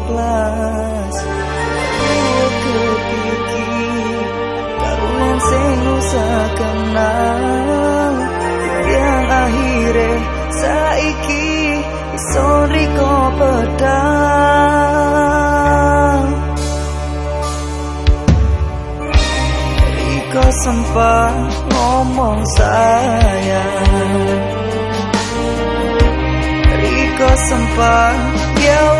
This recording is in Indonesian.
ikhlas kepiki karuan sing usah kenal. Yang akhirnya saiki sorry riko pedang. Riko sempat ngomong sayang có kesempat Kau